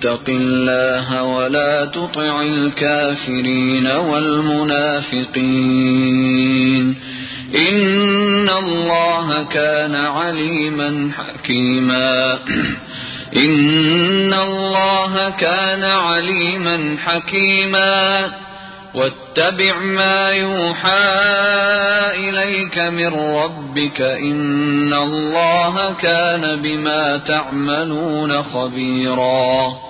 اتق الله ولا تطع الكافرين والمنافقين. إن الله كان عليما حكيما. إن الله كان عليما حكيما. واتبع ما يوحى إليك من ربك. إن الله كان بما تعملون خبيرا.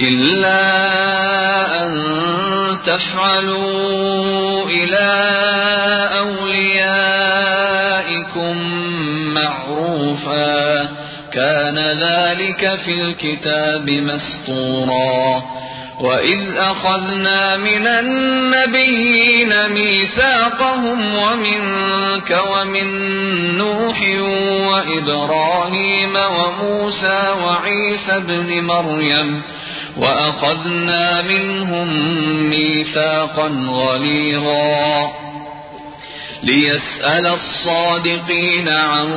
إلا أن تفعلوا إلى أوليائكم معروفا. كان ذلك في الكتاب مسطورا. وإذ أخذنا من النبيين ميثاقهم ومنك ومن نوح وإبراهيم وموسى وعيسى ابن مريم وأخذنا منهم ميثاقا غليظا. ليسأل الصادقين عن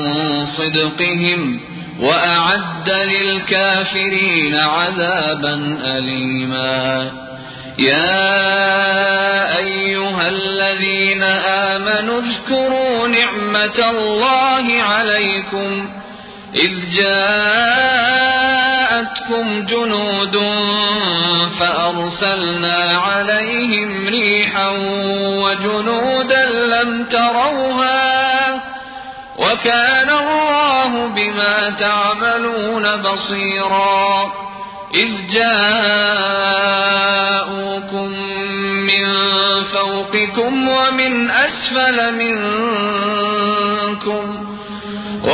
صدقهم وأعد للكافرين عذابا أليما. يا أيها الذين آمنوا اذكروا نعمة الله عليكم. إذ جاءتكم جنود فأرسلنا عليهم ريحا وجنودا لم تروها وكان الله بما تعملون بصيرا إذ جاءوكم من فوقكم ومن أسفل منكم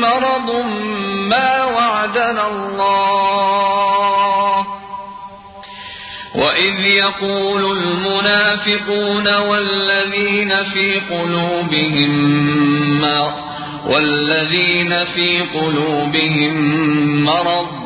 مرض ما وعدنا الله. وإذ يقول المنافقون والذين في قلوبهم مرض والذين في قلوبهم مرض.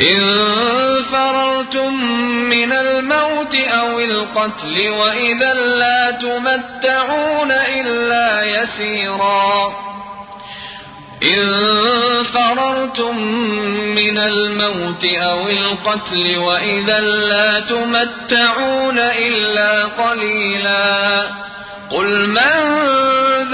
إن فررتم من الموت أو القتل وإذا لا تمتعون إلا يسيرا. إن فررتم من الموت أو القتل وإذا لا تمتعون إلا قليلا. قل من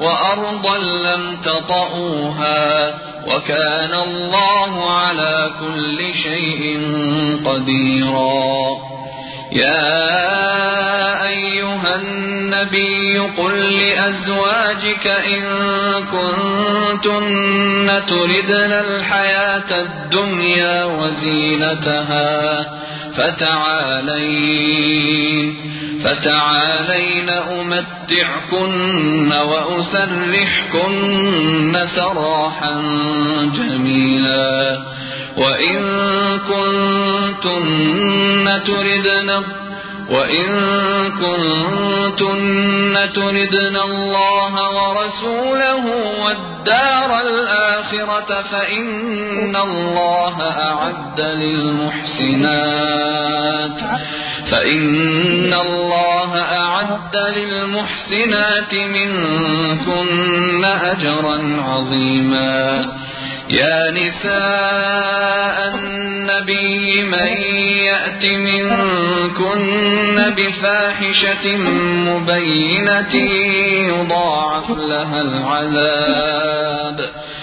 وأرضا لم تطئوها وكان الله على كل شيء قديرا. يا أيها النبي قل لأزواجك إن كنتن تردن الحياة الدنيا وزينتها فتعالين. فتعالين أمتعكن وأسرحكن سراحا جميلا. وإن كنتن تردن وإن كنتن تردن الله ورسوله والدار الآخرة فإن الله أعد للمحسنات. فإن الله أعد للمحسنات منكن أجرا عظيما. يا نساء النبي من يأت منكن بفاحشة مبينة يضاعف لها العذاب.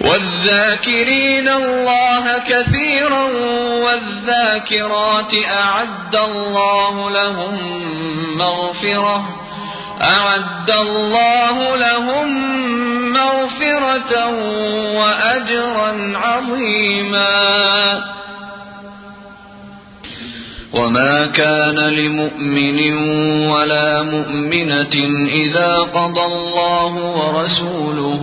والذاكرين الله كثيرا والذاكرات أعد الله لهم مغفرة أعد الله لهم مغفرة وأجرا عظيما. وما كان لمؤمن ولا مؤمنة إذا قضى الله ورسوله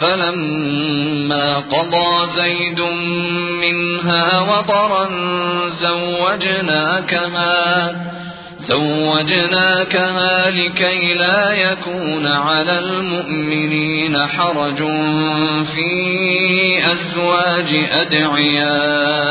فلما قضى زيد منها وطرا زوجناكها زوجناكها لكي لا يكون على المؤمنين حرج في أزواج أدعيائهم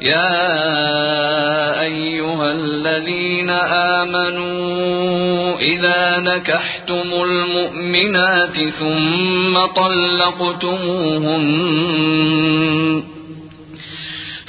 يا أيها الذين آمنوا إذا نكحتم المؤمنات ثم طلقتموهن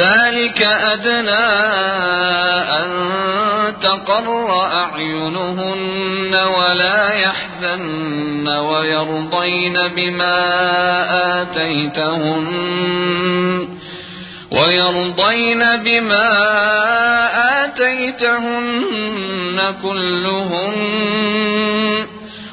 ذلك أدنى أن تقر أعينهن ولا يحزن ويرضين بما آتيتهن ويرضين بما آتيتهن كلهن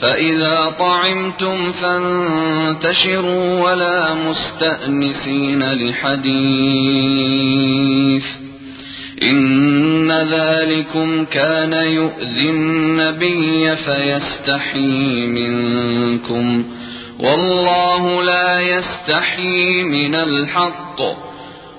فإذا طعمتم فانتشروا ولا مستأنسين لحديث إن ذلكم كان يؤذي النبي فيستحي منكم والله لا يستحي من الحق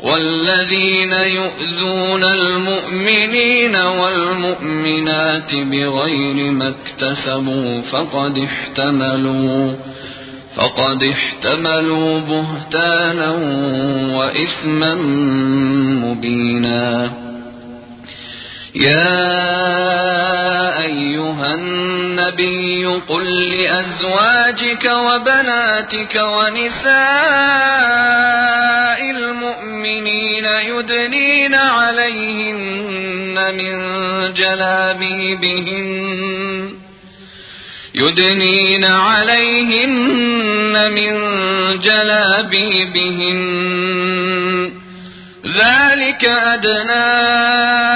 والذين يؤذون المؤمنين والمؤمنات بغير ما اكتسبوا فقد احتملوا فقد احتملوا بهتانا وإثما مبينا. يا أيها النبي قل لأزواجك وبناتك ونساء المؤمنين يدنين عليهن من جلابيبهن يدنين عليهن من جلابيبهن ذلك أدنى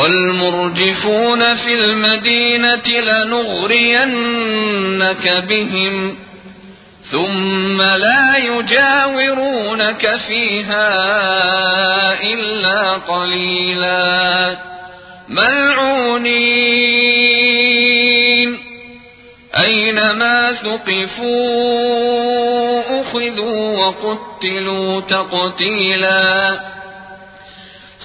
والمرجفون في المدينة لنغرينك بهم ثم لا يجاورونك فيها إلا قليلا ملعونين. أينما ثقفوا أخذوا وقتلوا تقتيلا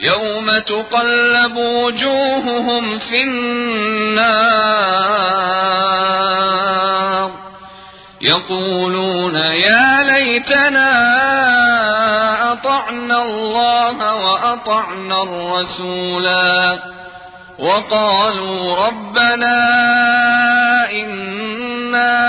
يوم تقلب وجوههم في النار يقولون يا ليتنا أطعنا الله وأطعنا الرسولا وقالوا ربنا إنا